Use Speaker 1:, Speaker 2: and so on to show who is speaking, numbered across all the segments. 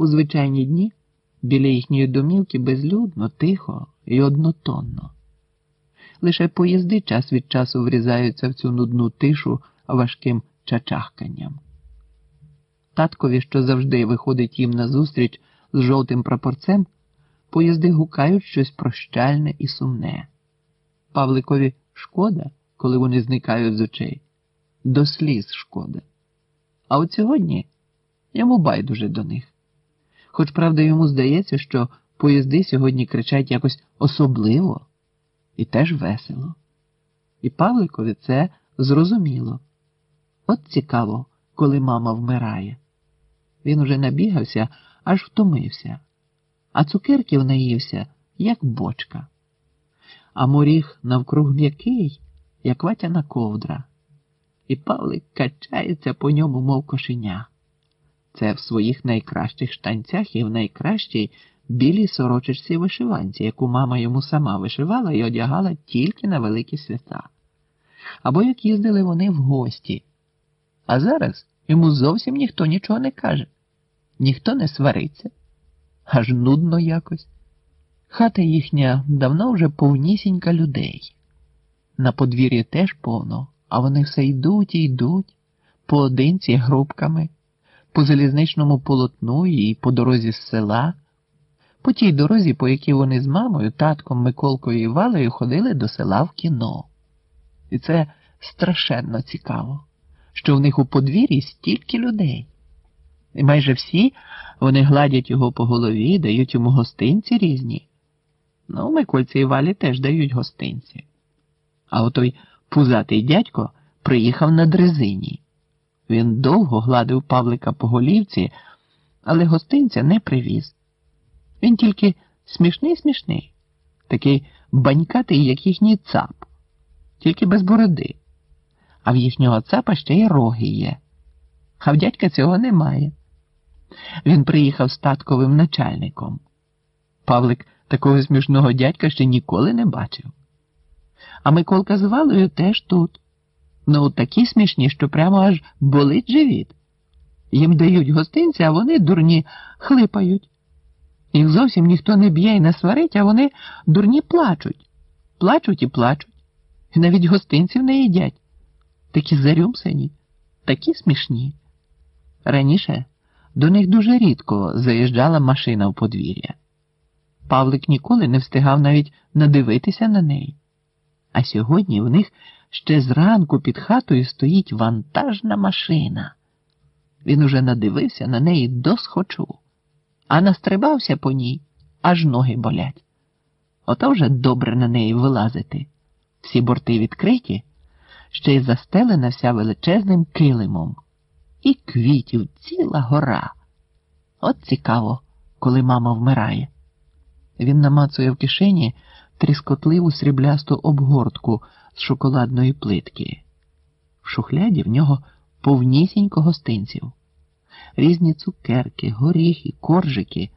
Speaker 1: У звичайні дні біля їхньої домівки безлюдно, тихо і однотонно. Лише поїзди час від часу врізаються в цю нудну тишу важким чачахканням. Таткові, що завжди виходить їм назустріч з жовтим прапорцем, поїзди гукають щось прощальне і сумне. Павликові шкода, коли вони зникають з очей, до сліз шкода. А от сьогодні йому байдуже до них. Хоч, правда, йому здається, що поїзди сьогодні кричать якось особливо і теж весело. І Павликові це зрозуміло. От цікаво, коли мама вмирає. Він уже набігався, аж втомився, а цукерків наївся, як бочка. А моріг навкруг м'який, як ватяна ковдра, і Павлик качається по ньому, мов кошеня. Це в своїх найкращих штанцях і в найкращій білій сорочечці вишиванці, яку мама йому сама вишивала і одягала тільки на великі свята. Або як їздили вони в гості. А зараз йому зовсім ніхто нічого не каже, ніхто не свариться, аж нудно якось. Хата їхня давно вже повнісінька людей. На подвір'ї теж повно, а вони все йдуть і йдуть, поодинці грубками, по залізничному полотну і по дорозі з села, по тій дорозі, по якій вони з мамою, татком Миколкою і Валею ходили до села в кіно. І це страшенно цікаво, що в них у подвір'ї стільки людей. І майже всі вони гладять його по голові, дають йому гостинці різні. Ну, Микольці і Валі теж дають гостинці. А отой пузатий дядько приїхав на дрезині. Він довго гладив Павлика по голівці, але гостинця не привіз. Він тільки смішний смішний, такий банькатий, як їхній цап, тільки без бороди. А в їхнього цапа ще й роги є. А в дядька цього немає. Він приїхав з татковим начальником. Павлик такого смішного дядька ще ніколи не бачив. А Миколка з Валою теж тут. Ну, такі смішні, що прямо аж болить живіт. Їм дають гостинці, а вони дурні хлипають. Їх зовсім ніхто не б'є і не сварить, а вони дурні плачуть. Плачуть і плачуть. І навіть гостинців не їдять. Такі зарюмсані, такі смішні. Раніше до них дуже рідко заїжджала машина в подвір'я. Павлик ніколи не встигав навіть надивитися на неї. А сьогодні в них ще зранку під хатою стоїть вантажна машина. Він уже надивився на неї досхочу, а настрибався по ній, аж ноги болять. Ото вже добре на неї вилазити. Всі борти відкриті, ще й застелена вся величезним килимом. І квітів ціла гора. От цікаво, коли мама вмирає. Він намацує в кишені тріскотливу сріблясту обгортку з шоколадної плитки. В шухляді в нього повнісінько гостинців, різні цукерки, горіхи, коржики,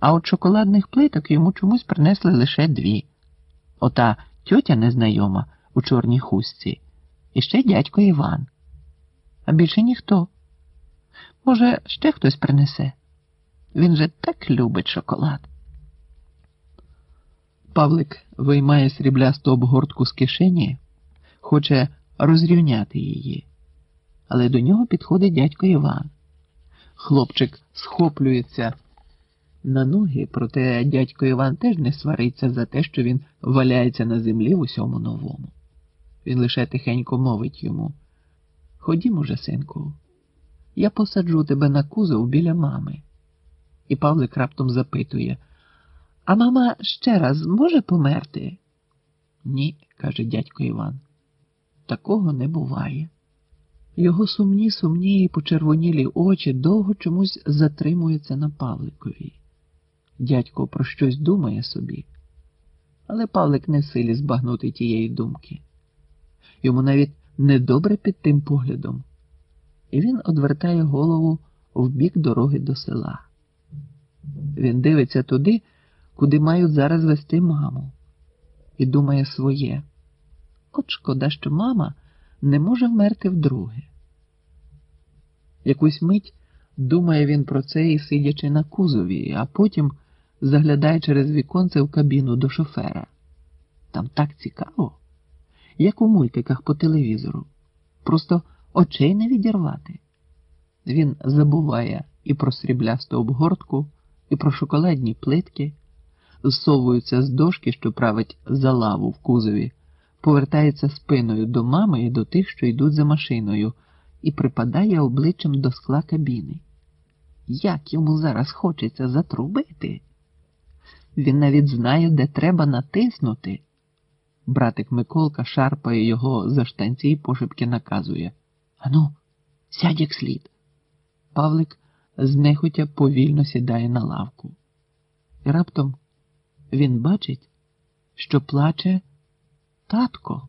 Speaker 1: а от шоколадних плиток йому чомусь принесли лише дві. Ота тьотя незнайома у чорній хустці, і ще дядько Іван. А більше ніхто. Може, ще хтось принесе. Він же так любить шоколад. Павлик виймає сріблясту обгортку з кишені, хоче розрівняти її, але до нього підходить дядько Іван. Хлопчик схоплюється на ноги, проте дядько Іван теж не свариться за те, що він валяється на землі в усьому новому. Він лише тихенько мовить йому Ходім уже, синку, я посаджу тебе на кузов біля мами. І Павлик раптом запитує а мама ще раз може померти? Ні, каже дядько Іван. Такого не буває. Його сумні, сумні і почервонілі очі довго чомусь затримуються на Павликові. Дядько про щось думає собі, але Павлик не в силі збагнути тієї думки. Йому навіть недобре під тим поглядом, і він одвертає голову в бік дороги до села. Він дивиться туди куди мають зараз вести маму, і думає своє. От шкода, що мама не може вмерти вдруге. Якусь мить Думає він про це і сидячи на кузові, а потім заглядає через віконце в кабіну до шофера. Там так цікаво, як у мультиках по телевізору. Просто очей не відірвати. Він забуває і про сріблясту обгортку, і про шоколадні плитки, зсовується з дошки, що править за лаву в кузові, повертається спиною до мами і до тих, що йдуть за машиною, і припадає обличчям до скла кабіни. Як йому зараз хочеться затрубити? Він навіть знає, де треба натиснути. Братик Миколка шарпає його за штанці і пошепки наказує Ану, сядь як слід. Павлик знехотя повільно сідає на лавку. І раптом він бачить, що плаче татко.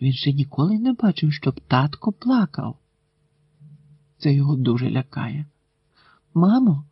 Speaker 1: Він ще ніколи не бачив, щоб татко плакав. Це його дуже лякає. Мамо,